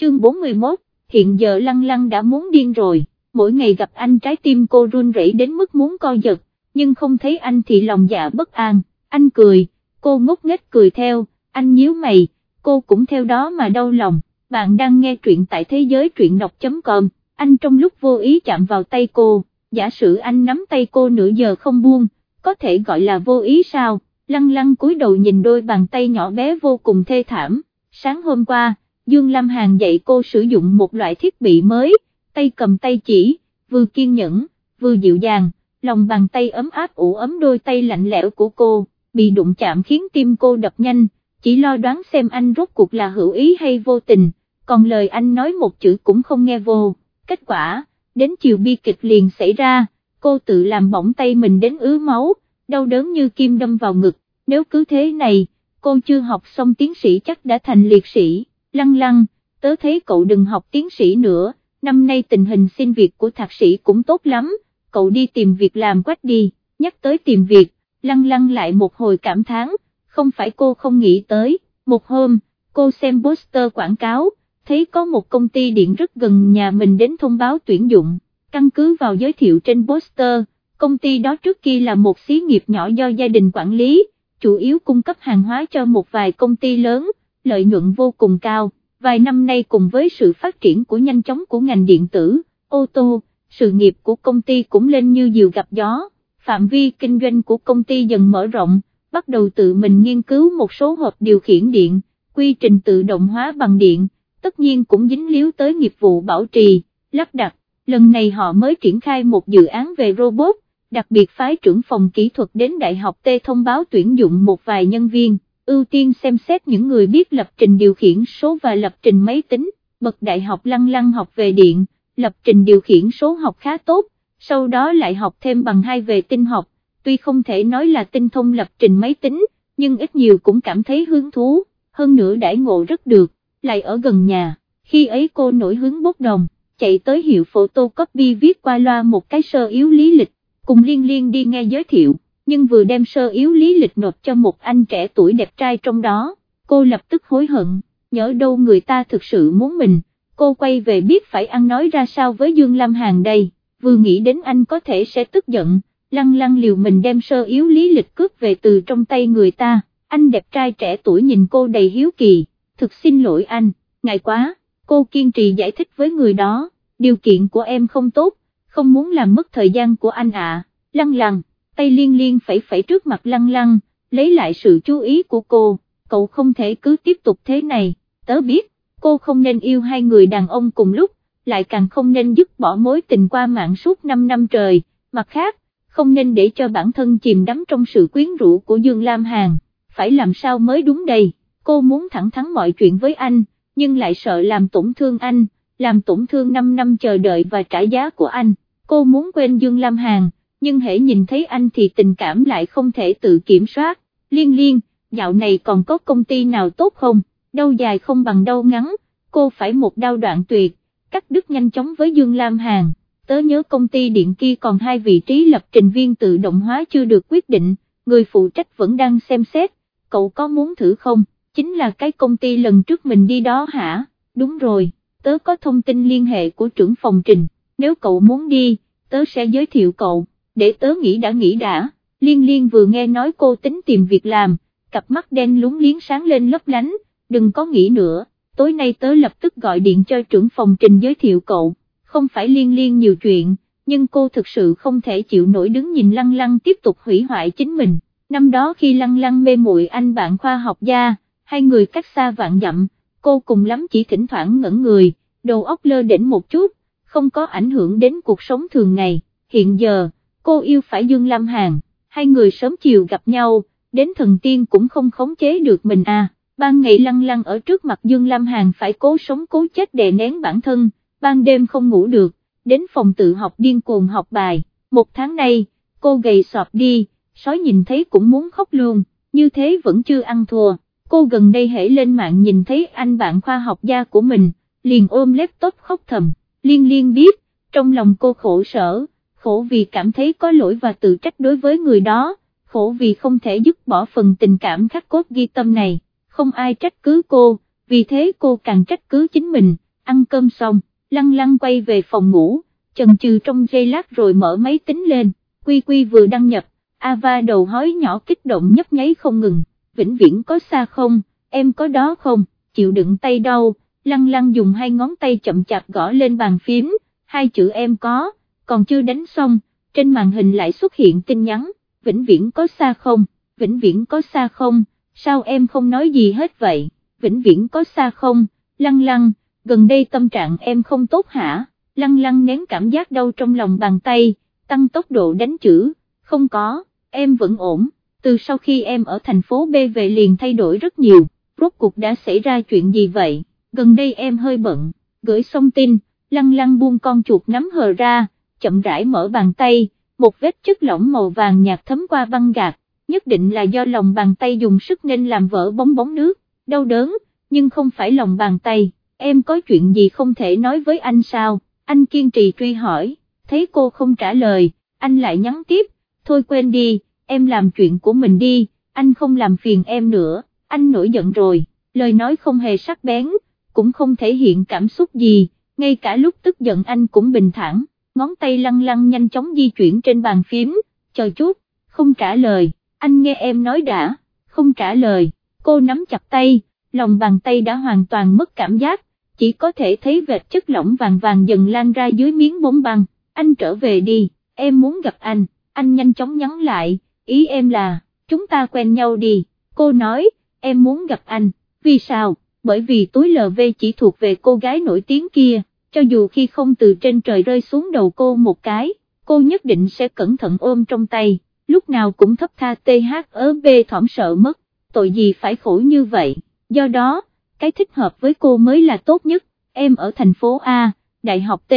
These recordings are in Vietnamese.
chương 41, hiện giờ lăng lăng đã muốn điên rồi, mỗi ngày gặp anh trái tim cô run rẩy đến mức muốn co giật, nhưng không thấy anh thì lòng dạ bất an, anh cười, cô ngốc nghếch cười theo, anh nhíu mày, cô cũng theo đó mà đau lòng, bạn đang nghe truyện tại thế giới truyện đọc.com, anh trong lúc vô ý chạm vào tay cô, giả sử anh nắm tay cô nửa giờ không buông, có thể gọi là vô ý sao, lăng lăng cúi đầu nhìn đôi bàn tay nhỏ bé vô cùng thê thảm, sáng hôm qua, Dương Lam Hàn dạy cô sử dụng một loại thiết bị mới, tay cầm tay chỉ, vừa kiên nhẫn, vừa dịu dàng, lòng bàn tay ấm áp ủ ấm đôi tay lạnh lẽo của cô, bị đụng chạm khiến tim cô đập nhanh, chỉ lo đoán xem anh rốt cuộc là hữu ý hay vô tình, còn lời anh nói một chữ cũng không nghe vô, kết quả, đến chiều bi kịch liền xảy ra, cô tự làm bỏng tay mình đến ứ máu, đau đớn như kim đâm vào ngực, nếu cứ thế này, cô chưa học xong tiến sĩ chắc đã thành liệt sĩ, lăng lăng, tớ thấy cậu đừng học tiến sĩ nữa, năm nay tình hình xin việc của thạc sĩ cũng tốt lắm, cậu đi tìm việc làm quách đi, nhắc tới tìm việc, lăng lăng lại một hồi cảm thán, không phải cô không nghĩ tới, một hôm, cô xem poster quảng cáo, thấy có một công ty điện rất gần nhà mình đến thông báo tuyển dụng, căn cứ vào giới thiệu trên poster, công ty đó trước kia là một xí nghiệp nhỏ do gia đình quản lý, chủ yếu cung cấp hàng hóa cho một vài công ty lớn, lợi nhuận vô cùng cao, vài năm nay cùng với sự phát triển của nhanh chóng của ngành điện tử, ô tô, sự nghiệp của công ty cũng lên như diều gặp gió, phạm vi kinh doanh của công ty dần mở rộng, bắt đầu tự mình nghiên cứu một số hộp điều khiển điện, quy trình tự động hóa bằng điện, tất nhiên cũng dính líu tới nghiệp vụ bảo trì, lắp đặt, lần này họ mới triển khai một dự án về robot, đặc biệt phái trưởng phòng kỹ thuật đến Đại học T thông báo tuyển dụng một vài nhân viên, ưu tiên xem xét những người biết lập trình điều khiển số và lập trình máy tính, bậc đại học lăng lăng học về điện, lập trình điều khiển số học khá tốt, sau đó lại học thêm bằng hai về tinh học, tuy không thể nói là tinh thông lập trình máy tính, nhưng ít nhiều cũng cảm thấy hứng thú, hơn nữa đãi ngộ rất được, lại ở gần nhà, khi ấy cô nổi hứng bốc đồng, chạy tới hiệu photocopy viết qua loa một cái sơ yếu lý lịch, cùng liên liên đi nghe giới thiệu, nhưng vừa đem sơ yếu lý lịch nộp cho một anh trẻ tuổi đẹp trai trong đó, cô lập tức hối hận, nhớ đâu người ta thực sự muốn mình, cô quay về biết phải ăn nói ra sao với Dương Lam Hàn đây, vừa nghĩ đến anh có thể sẽ tức giận, lăng lăng liều mình đem sơ yếu lý lịch cướp về từ trong tay người ta, anh đẹp trai trẻ tuổi nhìn cô đầy hiếu kỳ, thực xin lỗi anh, ngại quá, cô kiên trì giải thích với người đó, điều kiện của em không tốt, không muốn làm mất thời gian của anh ạ, lăng lăng, tay liên liên phẩy phẩy trước mặt lăng lăng, lấy lại sự chú ý của cô, cậu không thể cứ tiếp tục thế này, tớ biết, cô không nên yêu hai người đàn ông cùng lúc, lại càng không nên dứt bỏ mối tình qua mạng suốt 5 năm trời, mặt khác, không nên để cho bản thân chìm đắm trong sự quyến rũ của Dương Lam Hàn, phải làm sao mới đúng đây, cô muốn thẳng thắn mọi chuyện với anh, nhưng lại sợ làm tổn thương anh, làm tổn thương 5 năm chờ đợi và trả giá của anh, cô muốn quên Dương Lam Hàn, nhưng hễ nhìn thấy anh thì tình cảm lại không thể tự kiểm soát, liên liên, dạo này còn có công ty nào tốt không, đâu dài không bằng đâu ngắn, cô phải một đau đoạn tuyệt, cắt đứt nhanh chóng với Dương Lam Hàn, tớ nhớ công ty điện kia còn hai vị trí lập trình viên tự động hóa chưa được quyết định, người phụ trách vẫn đang xem xét, cậu có muốn thử không, chính là cái công ty lần trước mình đi đó hả, đúng rồi, tớ có thông tin liên hệ của trưởng phòng trình, nếu cậu muốn đi, tớ sẽ giới thiệu cậu, để tớ nghĩ đã nghĩ đã, liên liên vừa nghe nói cô tính tìm việc làm, cặp mắt đen lúng liếng sáng lên lấp lánh, đừng có nghĩ nữa, tối nay tớ lập tức gọi điện cho trưởng phòng trình giới thiệu cậu, không phải liên liên nhiều chuyện, nhưng cô thực sự không thể chịu nổi đứng nhìn lăng lăng tiếp tục hủy hoại chính mình, năm đó khi lăng lăng mê muội anh bạn khoa học gia, hai người cách xa vạn dặm, cô cùng lắm chỉ thỉnh thoảng ngẩn người, đầu óc lơ đỉnh một chút, không có ảnh hưởng đến cuộc sống thường ngày, hiện giờ, cô yêu phải Dương Lam Hàn, hai người sớm chiều gặp nhau, đến thần tiên cũng không khống chế được mình à, ban ngày lăng lăng ở trước mặt Dương Lam Hàn phải cố sống cố chết đè nén bản thân, ban đêm không ngủ được, đến phòng tự học điên cuồng học bài, một tháng nay, cô gầy sọp đi, sói nhìn thấy cũng muốn khóc luôn, như thế vẫn chưa ăn thua, cô gần đây hãy lên mạng nhìn thấy anh bạn khoa học gia của mình, liền ôm laptop khóc thầm, liên liên biết, trong lòng cô khổ sở khổ vì cảm thấy có lỗi và tự trách đối với người đó, khổ vì không thể dứt bỏ phần tình cảm khắc cốt ghi tâm này, không ai trách cứ cô, vì thế cô càng trách cứ chính mình, ăn cơm xong, lăng lăng quay về phòng ngủ, chần chừ trong giây lát rồi mở máy tính lên, quy quy vừa đăng nhập, Ava đầu hói nhỏ kích động nhấp nháy không ngừng, vĩnh viễn có xa không, em có đó không, chịu đựng tay đau, lăng lăng dùng hai ngón tay chậm chạp gõ lên bàn phím, hai chữ em có, còn chưa đánh xong, trên màn hình lại xuất hiện tin nhắn, vĩnh viễn có xa không, vĩnh viễn có xa không, sao em không nói gì hết vậy, vĩnh viễn có xa không, lăng lăng, gần đây tâm trạng em không tốt hả, lăng lăng nén cảm giác đau trong lòng bàn tay, tăng tốc độ đánh chữ, không có, em vẫn ổn, từ sau khi em ở thành phố B về liền thay đổi rất nhiều, rốt cuộc đã xảy ra chuyện gì vậy, gần đây em hơi bận, gửi xong tin, lăng lăng buông con chuột nắm hờ ra, chậm rãi mở bàn tay, một vết chất lỏng màu vàng nhạt thấm qua băng gạt, nhất định là do lòng bàn tay dùng sức nên làm vỡ bóng bóng nước, đau đớn, nhưng không phải lòng bàn tay, em có chuyện gì không thể nói với anh sao, anh kiên trì truy hỏi, thấy cô không trả lời, anh lại nhắn tiếp, thôi quên đi, em làm chuyện của mình đi, anh không làm phiền em nữa, anh nổi giận rồi, lời nói không hề sắc bén, cũng không thể hiện cảm xúc gì, ngay cả lúc tức giận anh cũng bình thản, ngón tay lăng lăng nhanh chóng di chuyển trên bàn phím, chờ chút, không trả lời, anh nghe em nói đã, không trả lời, cô nắm chặt tay, lòng bàn tay đã hoàn toàn mất cảm giác, chỉ có thể thấy vệt chất lỏng vàng vàng dần lan ra dưới miếng bóng băng, anh trở về đi, em muốn gặp anh, anh nhanh chóng nhắn lại, ý em là, chúng ta quen nhau đi, cô nói, em muốn gặp anh, vì sao, bởi vì túi LV chỉ thuộc về cô gái nổi tiếng kia, cho dù khi không từ trên trời rơi xuống đầu cô một cái, cô nhất định sẽ cẩn thận ôm trong tay, lúc nào cũng thấp tha TH ở B thỏm sợ mất, tội gì phải khổ như vậy, do đó, cái thích hợp với cô mới là tốt nhất, em ở thành phố A, đại học T,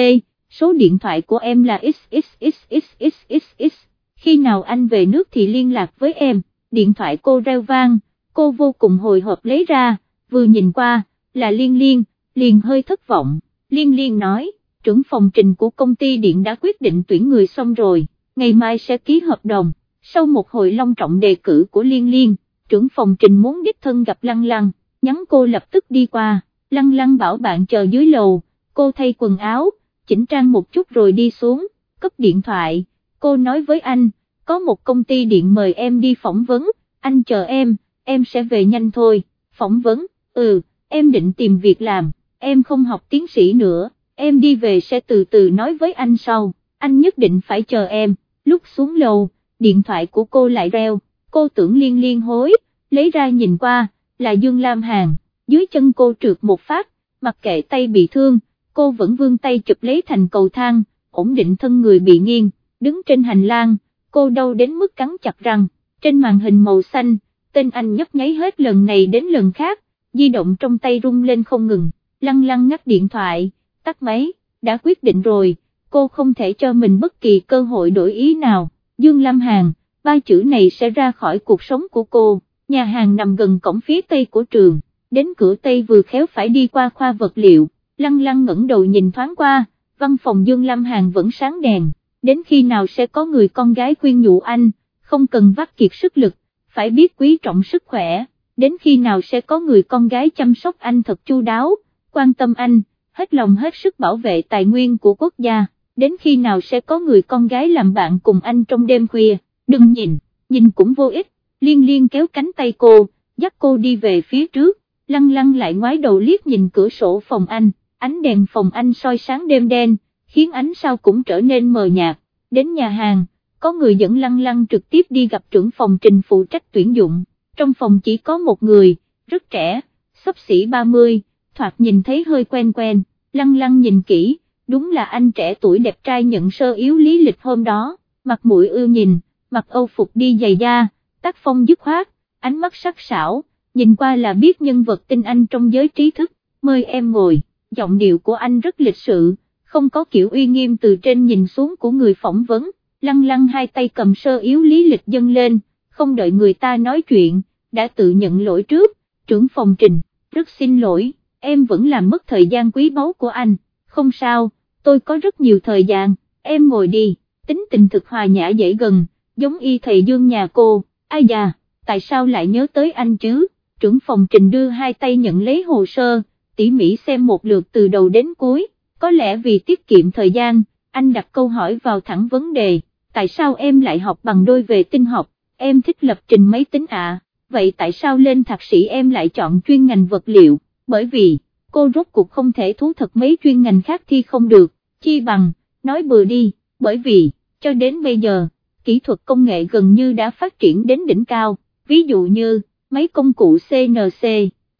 số điện thoại của em là xxxxxxx, khi nào anh về nước thì liên lạc với em, điện thoại cô reo vang, cô vô cùng hồi hộp lấy ra, vừa nhìn qua, là liên liên, liền hơi thất vọng, liên liên nói, trưởng phòng trình của công ty điện đã quyết định tuyển người xong rồi, ngày mai sẽ ký hợp đồng, sau một hồi long trọng đề cử của liên liên, trưởng phòng trình muốn đích thân gặp lăng lăng, nhắn cô lập tức đi qua, lăng lăng bảo bạn chờ dưới lầu, cô thay quần áo, chỉnh trang một chút rồi đi xuống, cấp điện thoại, cô nói với anh, có một công ty điện mời em đi phỏng vấn, anh chờ em, em sẽ về nhanh thôi, phỏng vấn, ừ, em định tìm việc làm, em không học tiến sĩ nữa, em đi về sẽ từ từ nói với anh sau, anh nhất định phải chờ em, lúc xuống lầu, điện thoại của cô lại reo, cô tưởng liên liên hối, lấy ra nhìn qua, là Dương Lam Hàn, dưới chân cô trượt một phát, mặc kệ tay bị thương, cô vẫn vươn tay chụp lấy thành cầu thang, ổn định thân người bị nghiêng, đứng trên hành lang, cô đau đến mức cắn chặt răng, trên màn hình màu xanh, tên anh nhấp nháy hết lần này đến lần khác, di động trong tay rung lên không ngừng, lăng lăng ngắt điện thoại, tắt máy, đã quyết định rồi, cô không thể cho mình bất kỳ cơ hội đổi ý nào, Dương Lam Hàn, ba chữ này sẽ ra khỏi cuộc sống của cô, nhà hàng nằm gần cổng phía tây của trường, đến cửa tây vừa khéo phải đi qua khoa vật liệu, lăng lăng ngẩng đầu nhìn thoáng qua, văn phòng Dương Lam Hàn vẫn sáng đèn, đến khi nào sẽ có người con gái khuyên nhủ anh, không cần vắt kiệt sức lực, phải biết quý trọng sức khỏe, đến khi nào sẽ có người con gái chăm sóc anh thật chu đáo, quan tâm anh, hết lòng hết sức bảo vệ tài nguyên của quốc gia, đến khi nào sẽ có người con gái làm bạn cùng anh trong đêm khuya, đừng nhìn, nhìn cũng vô ích, liên liên kéo cánh tay cô, dắt cô đi về phía trước, lăng lăng lại ngoái đầu liếc nhìn cửa sổ phòng anh, ánh đèn phòng anh soi sáng đêm đen, khiến ánh sao cũng trở nên mờ nhạt, đến nhà hàng, có người dẫn lăng lăng trực tiếp đi gặp trưởng phòng trình phụ trách tuyển dụng, trong phòng chỉ có một người, rất trẻ, sắp xỉ 30, thoạt nhìn thấy hơi quen quen, lăng lăng nhìn kỹ, đúng là anh trẻ tuổi đẹp trai nhận sơ yếu lý lịch hôm đó, mặt mũi ưa nhìn, mặc âu phục đi giày da, tác phong dứt khoát, ánh mắt sắc sảo, nhìn qua là biết nhân vật tinh anh trong giới trí thức, mời em ngồi, giọng điệu của anh rất lịch sự, không có kiểu uy nghiêm từ trên nhìn xuống của người phỏng vấn, lăng lăng hai tay cầm sơ yếu lý lịch dâng lên, không đợi người ta nói chuyện, đã tự nhận lỗi trước, trưởng phòng trình, rất xin lỗi, em vẫn làm mất thời gian quý báu của anh, không sao, tôi có rất nhiều thời gian, em ngồi đi, tính tình thực hòa nhã dễ gần, giống y thầy dương nhà cô, ai già? tại sao lại nhớ tới anh chứ, trưởng phòng trình đưa hai tay nhận lấy hồ sơ, tỉ mỉ xem một lượt từ đầu đến cuối, có lẽ vì tiết kiệm thời gian, anh đặt câu hỏi vào thẳng vấn đề, tại sao em lại học bằng đôi về tinh học, em thích lập trình máy tính ạ, vậy tại sao lên thạc sĩ em lại chọn chuyên ngành vật liệu, bởi vì, cô rốt cuộc không thể thú thật mấy chuyên ngành khác thi không được, chi bằng, nói bừa đi, bởi vì, cho đến bây giờ, kỹ thuật công nghệ gần như đã phát triển đến đỉnh cao, ví dụ như, máy công cụ CNC,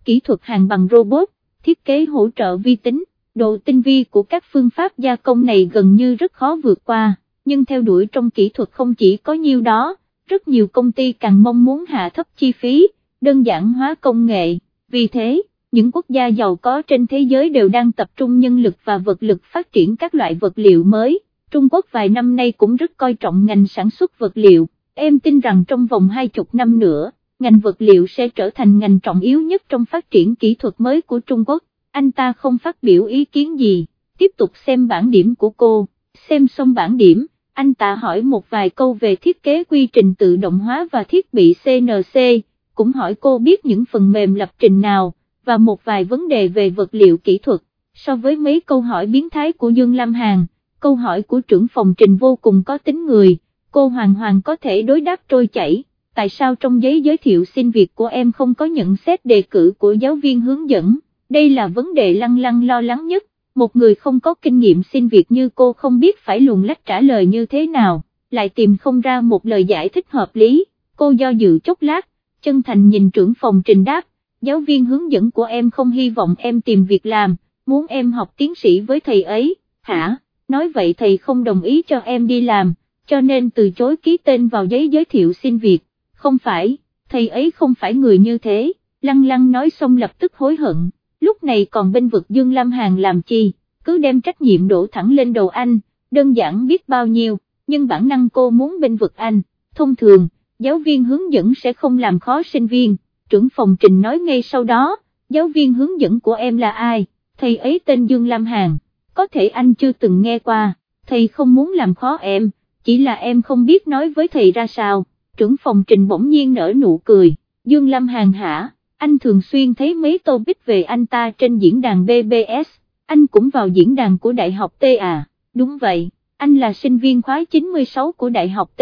kỹ thuật hàng bằng robot, thiết kế hỗ trợ vi tính, độ tinh vi của các phương pháp gia công này gần như rất khó vượt qua, nhưng theo đuổi trong kỹ thuật không chỉ có nhiêu đó, rất nhiều công ty càng mong muốn hạ thấp chi phí, đơn giản hóa công nghệ, vì thế, những quốc gia giàu có trên thế giới đều đang tập trung nhân lực và vật lực phát triển các loại vật liệu mới. Trung Quốc vài năm nay cũng rất coi trọng ngành sản xuất vật liệu, em tin rằng trong vòng hai chục năm nữa, ngành vật liệu sẽ trở thành ngành trọng yếu nhất trong phát triển kỹ thuật mới của Trung Quốc, anh ta không phát biểu ý kiến gì, tiếp tục xem bản điểm của cô, xem xong bản điểm, anh ta hỏi một vài câu về thiết kế quy trình tự động hóa và thiết bị CNC, cũng hỏi cô biết những phần mềm lập trình nào, và một vài vấn đề về vật liệu kỹ thuật, so với mấy câu hỏi biến thái của Dương Lam Hàn, câu hỏi của trưởng phòng trình vô cùng có tính người, cô hoàn hoàn có thể đối đáp trôi chảy, tại sao trong giấy giới thiệu xin việc của em không có nhận xét đề cử của giáo viên hướng dẫn, đây là vấn đề lăng lăng lo lắng nhất, một người không có kinh nghiệm xin việc như cô không biết phải luồn lách trả lời như thế nào, lại tìm không ra một lời giải thích hợp lý, cô do dự chốc lát, chân thành nhìn trưởng phòng trình đáp, giáo viên hướng dẫn của em không hy vọng em tìm việc làm, muốn em học tiến sĩ với thầy ấy, hả, nói vậy thầy không đồng ý cho em đi làm, cho nên từ chối ký tên vào giấy giới thiệu xin việc, không phải, thầy ấy không phải người như thế, lăng lăng nói xong lập tức hối hận, lúc này còn bên vực Dương Lam Hàn làm chi, cứ đem trách nhiệm đổ thẳng lên đầu anh, đơn giản biết bao nhiêu, nhưng bản năng cô muốn bên vực anh, thông thường, giáo viên hướng dẫn sẽ không làm khó sinh viên trưởng phòng trình nói ngay sau đó, giáo viên hướng dẫn của em là ai, thầy ấy tên Dương Lam Hàn, có thể anh chưa từng nghe qua, thầy không muốn làm khó em, chỉ là em không biết nói với thầy ra sao, trưởng phòng trình bỗng nhiên nở nụ cười, Dương Lam Hàn hả, anh thường xuyên thấy mấy tô bích về anh ta trên diễn đàn BBS, anh cũng vào diễn đàn của Đại học T à, đúng vậy, anh là sinh viên khóa 96 của Đại học T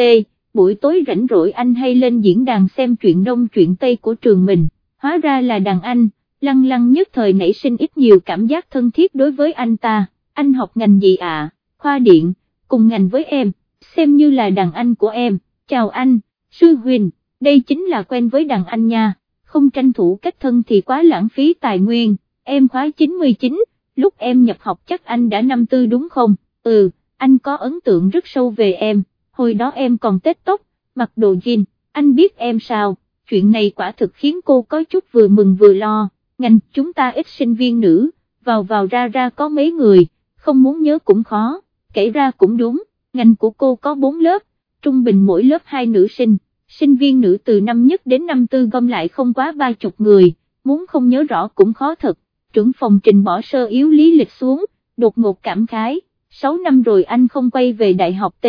buổi tối rảnh rỗi anh hay lên diễn đàn xem chuyện đông chuyện tây của trường mình, hóa ra là đàn anh, lăng lăng nhất thời nảy sinh ít nhiều cảm giác thân thiết đối với anh ta, anh học ngành gì à, khoa điện, cùng ngành với em, xem như là đàn anh của em, chào anh, sư huynh, đây chính là quen với đàn anh nha, không tranh thủ kết thân thì quá lãng phí tài nguyên, em khóa 99, lúc em nhập học chắc anh đã năm tư đúng không, ừ, anh có ấn tượng rất sâu về em hồi đó em còn tết tóc, mặc đồ jean, anh biết em sao, chuyện này quả thực khiến cô có chút vừa mừng vừa lo, ngành chúng ta ít sinh viên nữ, vào vào ra ra có mấy người, không muốn nhớ cũng khó, kể ra cũng đúng, ngành của cô có 4 lớp, trung bình mỗi lớp 2 nữ sinh, sinh viên nữ từ năm nhất đến năm tư gom lại không quá ba chục người, muốn không nhớ rõ cũng khó thật, trưởng phòng trình bỏ sơ yếu lý lịch xuống, đột ngột cảm khái, 6 năm rồi anh không quay về đại học T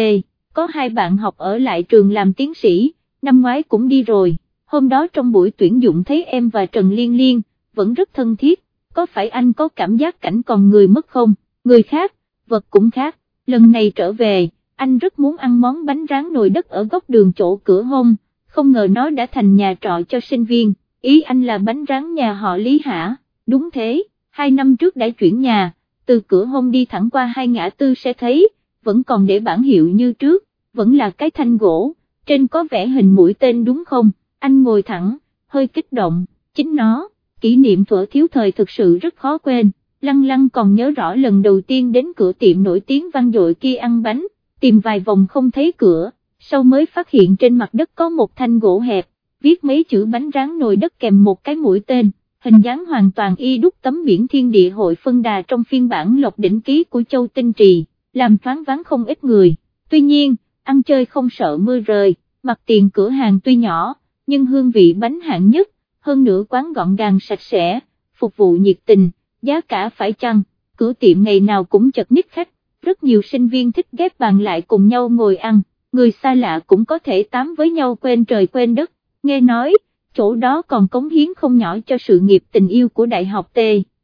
có hai bạn học ở lại trường làm tiến sĩ, năm ngoái cũng đi rồi, hôm đó trong buổi tuyển dụng thấy em và Trần Liên Liên, vẫn rất thân thiết, có phải anh có cảm giác cảnh còn người mất không, người khác, vật cũng khác, lần này trở về, anh rất muốn ăn món bánh rán nồi đất ở góc đường chỗ cửa hôn không ngờ nó đã thành nhà trọ cho sinh viên, ý anh là bánh rán nhà họ Lý hả, đúng thế, hai năm trước đã chuyển nhà, từ cửa hôn đi thẳng qua hai ngã tư sẽ thấy, vẫn còn để bản hiệu như trước, vẫn là cái thanh gỗ, trên có vẽ hình mũi tên đúng không, anh ngồi thẳng, hơi kích động, chính nó, kỷ niệm thuở thiếu thời thực sự rất khó quên, lăng lăng còn nhớ rõ lần đầu tiên đến cửa tiệm nổi tiếng vang dội kia ăn bánh, tìm vài vòng không thấy cửa, sau mới phát hiện trên mặt đất có một thanh gỗ hẹp, viết mấy chữ bánh rán nồi đất kèm một cái mũi tên, hình dáng hoàn toàn y đúc tấm biển thiên địa hội phân đà trong phiên bản lộc đỉnh ký của Châu Tinh Trì làm phán ván không ít người, tuy nhiên, ăn chơi không sợ mưa rơi, mặt tiền cửa hàng tuy nhỏ, nhưng hương vị bánh hạng nhất, hơn nữa quán gọn gàng sạch sẽ, phục vụ nhiệt tình, giá cả phải chăng, cửa tiệm ngày nào cũng chật ních khách, rất nhiều sinh viên thích ghép bàn lại cùng nhau ngồi ăn, người xa lạ cũng có thể tám với nhau quên trời quên đất, nghe nói, chỗ đó còn cống hiến không nhỏ cho sự nghiệp tình yêu của Đại học T,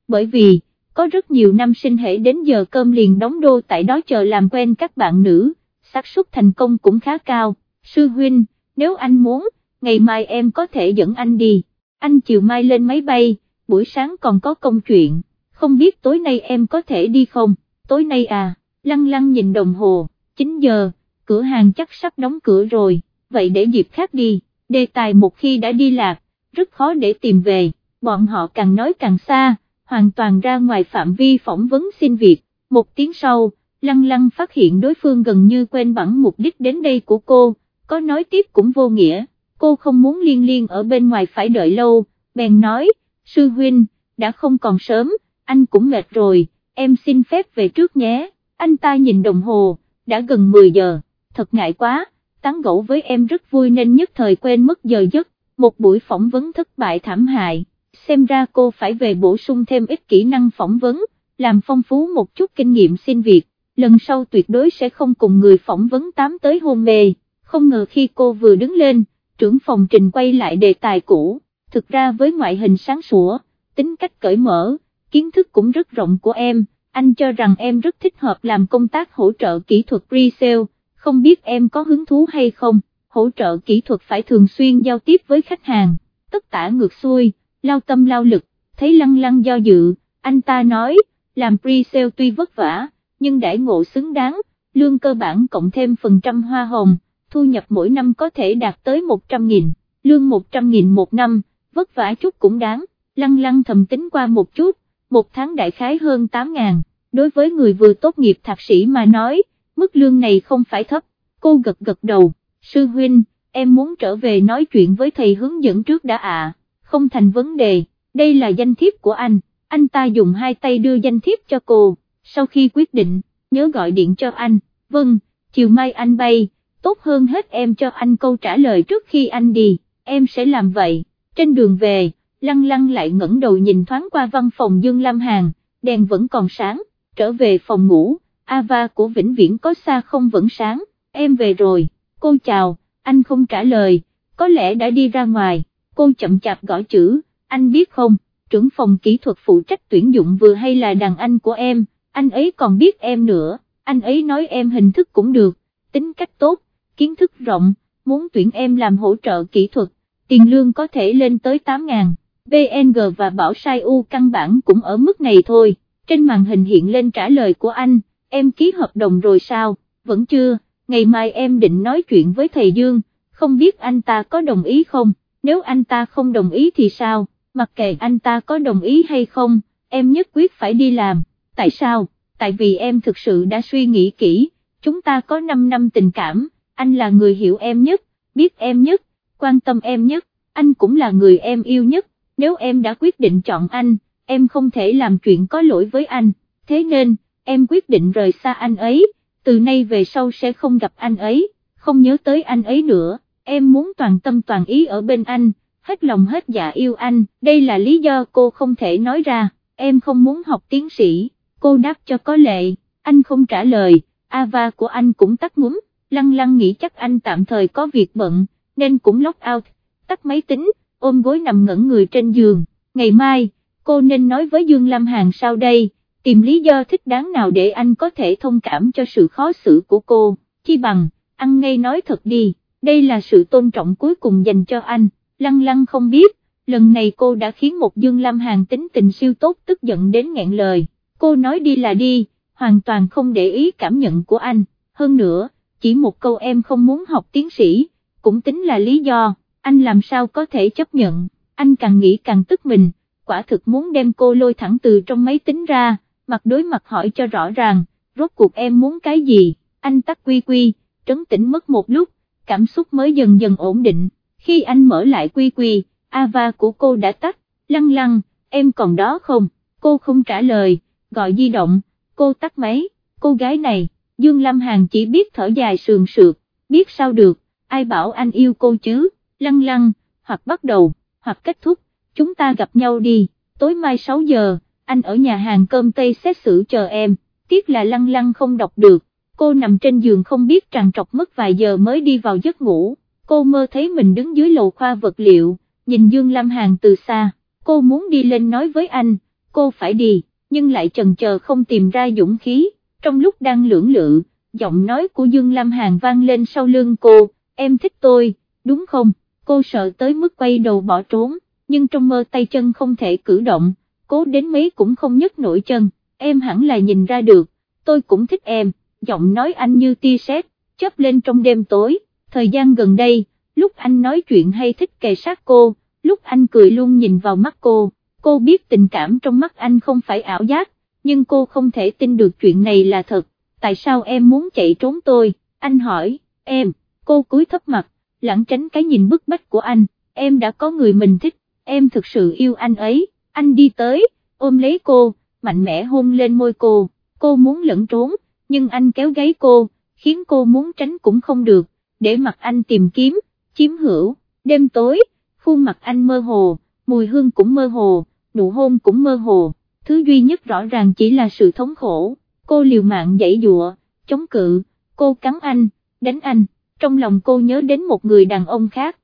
bởi vì, có rất nhiều năm sinh hệ đến giờ cơm liền đóng đô tại đó chờ làm quen các bạn nữ, xác suất thành công cũng khá cao, sư huynh, nếu anh muốn, ngày mai em có thể dẫn anh đi, anh chiều mai lên máy bay, buổi sáng còn có công chuyện, không biết tối nay em có thể đi không, tối nay à, lăng lăng nhìn đồng hồ, 9 giờ, cửa hàng chắc sắp đóng cửa rồi, vậy để dịp khác đi, đề tài một khi đã đi lạc, rất khó để tìm về, bọn họ càng nói càng xa, hoàn toàn ra ngoài phạm vi phỏng vấn xin việc, một tiếng sau, lăng lăng phát hiện đối phương gần như quên bẵng mục đích đến đây của cô, có nói tiếp cũng vô nghĩa, cô không muốn liên liên ở bên ngoài phải đợi lâu, bèn nói, sư huynh, đã không còn sớm, anh cũng mệt rồi, em xin phép về trước nhé, anh ta nhìn đồng hồ, đã gần 10 giờ, thật ngại quá, tán gẫu với em rất vui nên nhất thời quên mất giờ giấc, một buổi phỏng vấn thất bại thảm hại, xem ra cô phải về bổ sung thêm ít kỹ năng phỏng vấn, làm phong phú một chút kinh nghiệm xin việc, lần sau tuyệt đối sẽ không cùng người phỏng vấn tám tới hôn mê, không ngờ khi cô vừa đứng lên, trưởng phòng trình quay lại đề tài cũ, thực ra với ngoại hình sáng sủa, tính cách cởi mở, kiến thức cũng rất rộng của em, anh cho rằng em rất thích hợp làm công tác hỗ trợ kỹ thuật pre-sale, không biết em có hứng thú hay không, hỗ trợ kỹ thuật phải thường xuyên giao tiếp với khách hàng, tất tả ngược xuôi, lao tâm lao lực, thấy lăng lăng do dự, anh ta nói, làm pre-sale tuy vất vả, nhưng đãi ngộ xứng đáng, lương cơ bản cộng thêm phần trăm hoa hồng, thu nhập mỗi năm có thể đạt tới 100.000, lương 100.000 một năm, vất vả chút cũng đáng, lăng lăng thầm tính qua một chút, một tháng đại khái hơn 8.000, đối với người vừa tốt nghiệp thạc sĩ mà nói, mức lương này không phải thấp, cô gật gật đầu, sư huynh, em muốn trở về nói chuyện với thầy hướng dẫn trước đã ạ, à không thành vấn đề, đây là danh thiếp của anh, anh ta dùng hai tay đưa danh thiếp cho cô, sau khi quyết định, nhớ gọi điện cho anh, vâng, chiều mai anh bay, tốt hơn hết em cho anh câu trả lời trước khi anh đi, em sẽ làm vậy, trên đường về, lăng lăng lại ngẩng đầu nhìn thoáng qua văn phòng Dương Lam Hàn, đèn vẫn còn sáng, trở về phòng ngủ, Ava của Vĩnh Viễn có xa không vẫn sáng, em về rồi, cô chào, anh không trả lời, có lẽ đã đi ra ngoài, cô chậm chạp gõ chữ, anh biết không, trưởng phòng kỹ thuật phụ trách tuyển dụng vừa hay là đàn anh của em, anh ấy còn biết em nữa, anh ấy nói em hình thức cũng được, tính cách tốt, kiến thức rộng, muốn tuyển em làm hỗ trợ kỹ thuật, tiền lương có thể lên tới 8.000, BNG và Bảo Sai U căn bản cũng ở mức này thôi, trên màn hình hiện lên trả lời của anh, em ký hợp đồng rồi sao, vẫn chưa, ngày mai em định nói chuyện với thầy Dương, không biết anh ta có đồng ý không, nếu anh ta không đồng ý thì sao, mặc kệ anh ta có đồng ý hay không, em nhất quyết phải đi làm, tại sao, tại vì em thực sự đã suy nghĩ kỹ, chúng ta có 5 năm tình cảm, anh là người hiểu em nhất, biết em nhất, quan tâm em nhất, anh cũng là người em yêu nhất, nếu em đã quyết định chọn anh, em không thể làm chuyện có lỗi với anh, thế nên, em quyết định rời xa anh ấy, từ nay về sau sẽ không gặp anh ấy, không nhớ tới anh ấy nữa, em muốn toàn tâm toàn ý ở bên anh, hết lòng hết dạ yêu anh, đây là lý do cô không thể nói ra, em không muốn học tiến sĩ, cô đáp cho có lệ, anh không trả lời, Ava của anh cũng tắt ngúm, lăng lăng nghĩ chắc anh tạm thời có việc bận, nên cũng lock out, tắt máy tính, ôm gối nằm ngẩn người trên giường, ngày mai, cô nên nói với Dương Lam Hàn sau đây, tìm lý do thích đáng nào để anh có thể thông cảm cho sự khó xử của cô, chi bằng, ăn ngay nói thật đi, đây là sự tôn trọng cuối cùng dành cho anh, lăng lăng không biết, lần này cô đã khiến một Dương Lam Hàn tính tình siêu tốt tức giận đến nghẹn lời, cô nói đi là đi, hoàn toàn không để ý cảm nhận của anh, hơn nữa, chỉ một câu em không muốn học tiến sĩ, cũng tính là lý do, anh làm sao có thể chấp nhận, anh càng nghĩ càng tức mình, quả thực muốn đem cô lôi thẳng từ trong máy tính ra, mặt đối mặt hỏi cho rõ ràng, rốt cuộc em muốn cái gì, anh tắt quy quy, trấn tĩnh mất một lúc, cảm xúc mới dần dần ổn định, khi anh mở lại quy quy, Ava của cô đã tắt, lăng lăng, em còn đó không, cô không trả lời, gọi di động, cô tắt máy, cô gái này, Dương Lâm Hàn chỉ biết thở dài sườn sượt, biết sao được, ai bảo anh yêu cô chứ, lăng lăng, hoặc bắt đầu, hoặc kết thúc, chúng ta gặp nhau đi, tối mai 6 giờ, anh ở nhà hàng cơm Tây xét xử chờ em, tiếc là lăng lăng không đọc được, cô nằm trên giường không biết tràn trọc mất vài giờ mới đi vào giấc ngủ, cô mơ thấy mình đứng dưới lầu khoa vật liệu, nhìn Dương Lam Hàn từ xa, cô muốn đi lên nói với anh, cô phải đi, nhưng lại chần chờ không tìm ra dũng khí, trong lúc đang lưỡng lự, giọng nói của Dương Lam Hàn vang lên sau lưng cô, em thích tôi, đúng không, cô sợ tới mức quay đầu bỏ trốn, nhưng trong mơ tay chân không thể cử động, cố đến mấy cũng không nhấc nổi chân, em hẳn là nhìn ra được, tôi cũng thích em, giọng nói anh như tia sét, chớp lên trong đêm tối, thời gian gần đây, lúc anh nói chuyện hay thích kề sát cô, lúc anh cười luôn nhìn vào mắt cô, cô biết tình cảm trong mắt anh không phải ảo giác, nhưng cô không thể tin được chuyện này là thật, tại sao em muốn chạy trốn tôi, anh hỏi, em, cô cúi thấp mặt, lãng tránh cái nhìn bức bách của anh, em đã có người mình thích, em thực sự yêu anh ấy, anh đi tới, ôm lấy cô, mạnh mẽ hôn lên môi cô, cô muốn lẫn trốn, nhưng anh kéo gáy cô, khiến cô muốn tránh cũng không được, để mặt anh tìm kiếm, chiếm hữu, đêm tối, khuôn mặt anh mơ hồ, mùi hương cũng mơ hồ, nụ hôn cũng mơ hồ, thứ duy nhất rõ ràng chỉ là sự thống khổ, cô liều mạng dãy dụa, chống cự, cô cắn anh, đánh anh, trong lòng cô nhớ đến một người đàn ông khác,